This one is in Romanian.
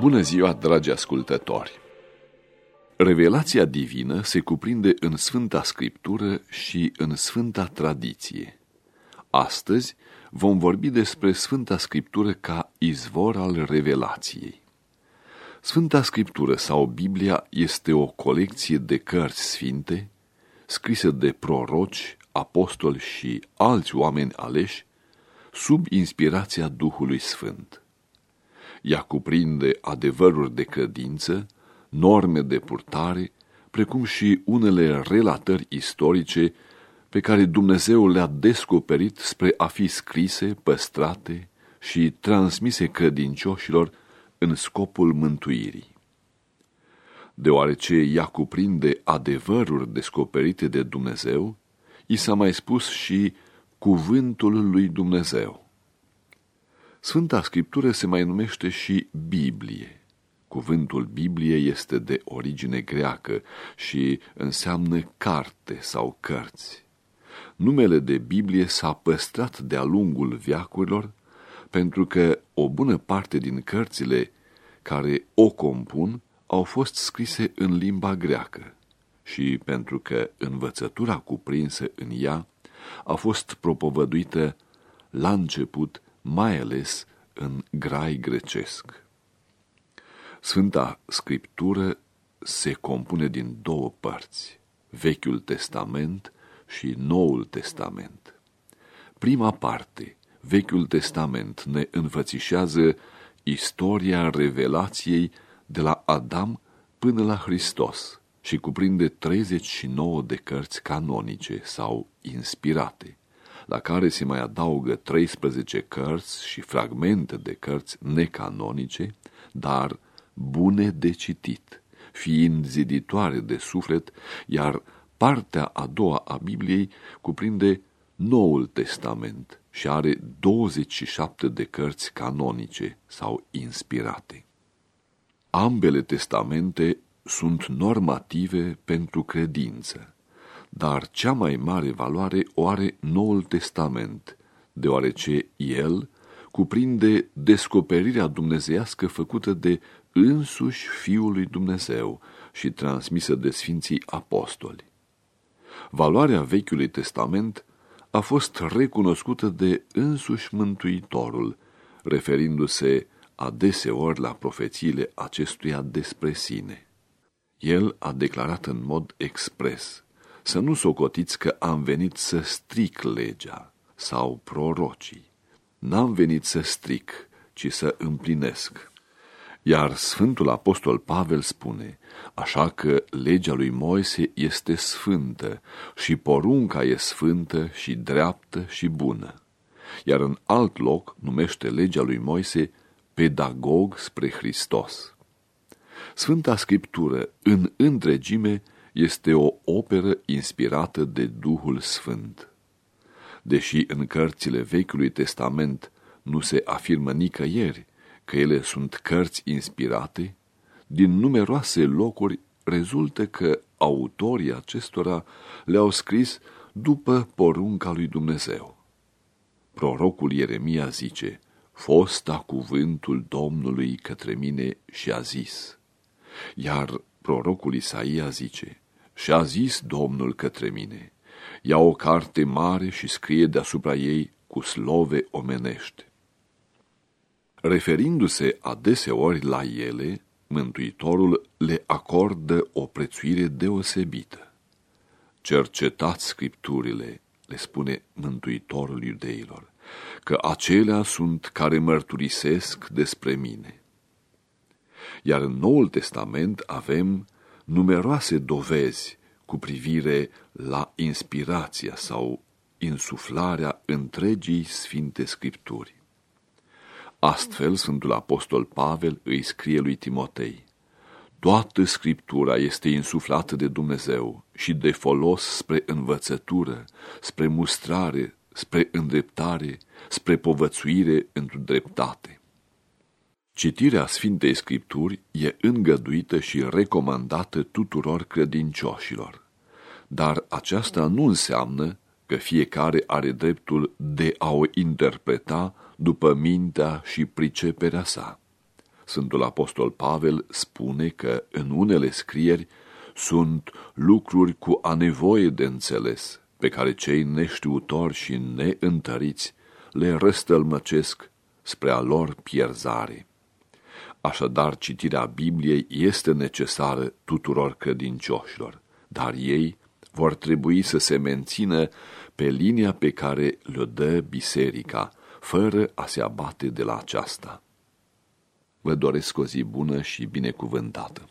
Bună ziua, dragi ascultători! Revelația divină se cuprinde în Sfânta Scriptură și în Sfânta Tradiție. Astăzi vom vorbi despre Sfânta Scriptură ca izvor al revelației. Sfânta Scriptură sau Biblia este o colecție de cărți sfinte, scrise de proroci, apostoli și alți oameni aleși, sub inspirația Duhului Sfânt. Ea cuprinde adevăruri de credință, norme de purtare, precum și unele relatări istorice pe care Dumnezeu le-a descoperit spre a fi scrise, păstrate și transmise credincioșilor în scopul mântuirii. Deoarece ea cuprinde adevăruri descoperite de Dumnezeu, i s-a mai spus și cuvântul lui Dumnezeu. Sfânta Scriptură se mai numește și Biblie. Cuvântul Biblie este de origine greacă și înseamnă carte sau cărți. Numele de Biblie s-a păstrat de-a lungul viacurilor pentru că o bună parte din cărțile care o compun au fost scrise în limba greacă și pentru că învățătura cuprinsă în ea a fost propovăduită la început mai ales în grai grecesc. Sfânta Scriptură se compune din două părți, Vechiul Testament și Noul Testament. Prima parte, Vechiul Testament, ne înfățișează istoria revelației de la Adam până la Hristos și cuprinde 39 de cărți canonice sau inspirate la care se mai adaugă 13 cărți și fragmente de cărți necanonice, dar bune de citit, fiind ziditoare de suflet, iar partea a doua a Bibliei cuprinde Noul Testament și are 27 de cărți canonice sau inspirate. Ambele testamente sunt normative pentru credință dar cea mai mare valoare o are Noul Testament, deoarece el cuprinde descoperirea dumnezeiască făcută de însuși Fiul lui Dumnezeu și transmisă de Sfinții Apostoli. Valoarea Vechiului Testament a fost recunoscută de însuși Mântuitorul, referindu-se adeseori la profețiile acestuia despre sine. El a declarat în mod expres – să nu socotiți că am venit să stric legea sau prorocii. N-am venit să stric, ci să împlinesc. Iar Sfântul Apostol Pavel spune, așa că legea lui Moise este sfântă și porunca e sfântă și dreaptă și bună. Iar în alt loc numește legea lui Moise pedagog spre Hristos. Sfânta Scriptură, în întregime, este o operă inspirată de Duhul Sfânt. Deși în cărțile Vechiului Testament nu se afirmă nicăieri că ele sunt cărți inspirate, din numeroase locuri rezultă că autorii acestora le-au scris după porunca lui Dumnezeu. Prorocul Ieremia zice, fosta cuvântul Domnului către mine și a zis, iar prorocul Isaia zice, și a zis Domnul către mine, ia o carte mare și scrie deasupra ei cu slove omenește. Referindu-se adeseori la ele, Mântuitorul le acordă o prețuire deosebită. Cercetați scripturile, le spune Mântuitorul iudeilor, că acelea sunt care mărturisesc despre mine. Iar în Noul Testament avem numeroase dovezi cu privire la inspirația sau insuflarea întregii Sfinte Scripturi. Astfel, Sfântul Apostol Pavel îi scrie lui Timotei, Toată Scriptura este insuflată de Dumnezeu și de folos spre învățătură, spre mustrare, spre îndreptare, spre povățuire într-o dreptate Citirea Sfintei Scripturi e îngăduită și recomandată tuturor credincioșilor, dar aceasta nu înseamnă că fiecare are dreptul de a o interpreta după mintea și priceperea sa. Sfântul Apostol Pavel spune că în unele scrieri sunt lucruri cu a nevoie de înțeles, pe care cei neștiutori și neîntăriți le răstălmăcesc spre a lor pierzare. Așadar, citirea Bibliei este necesară tuturor credincioșilor, dar ei vor trebui să se mențină pe linia pe care le dă biserica, fără a se abate de la aceasta. Vă doresc o zi bună și binecuvântată.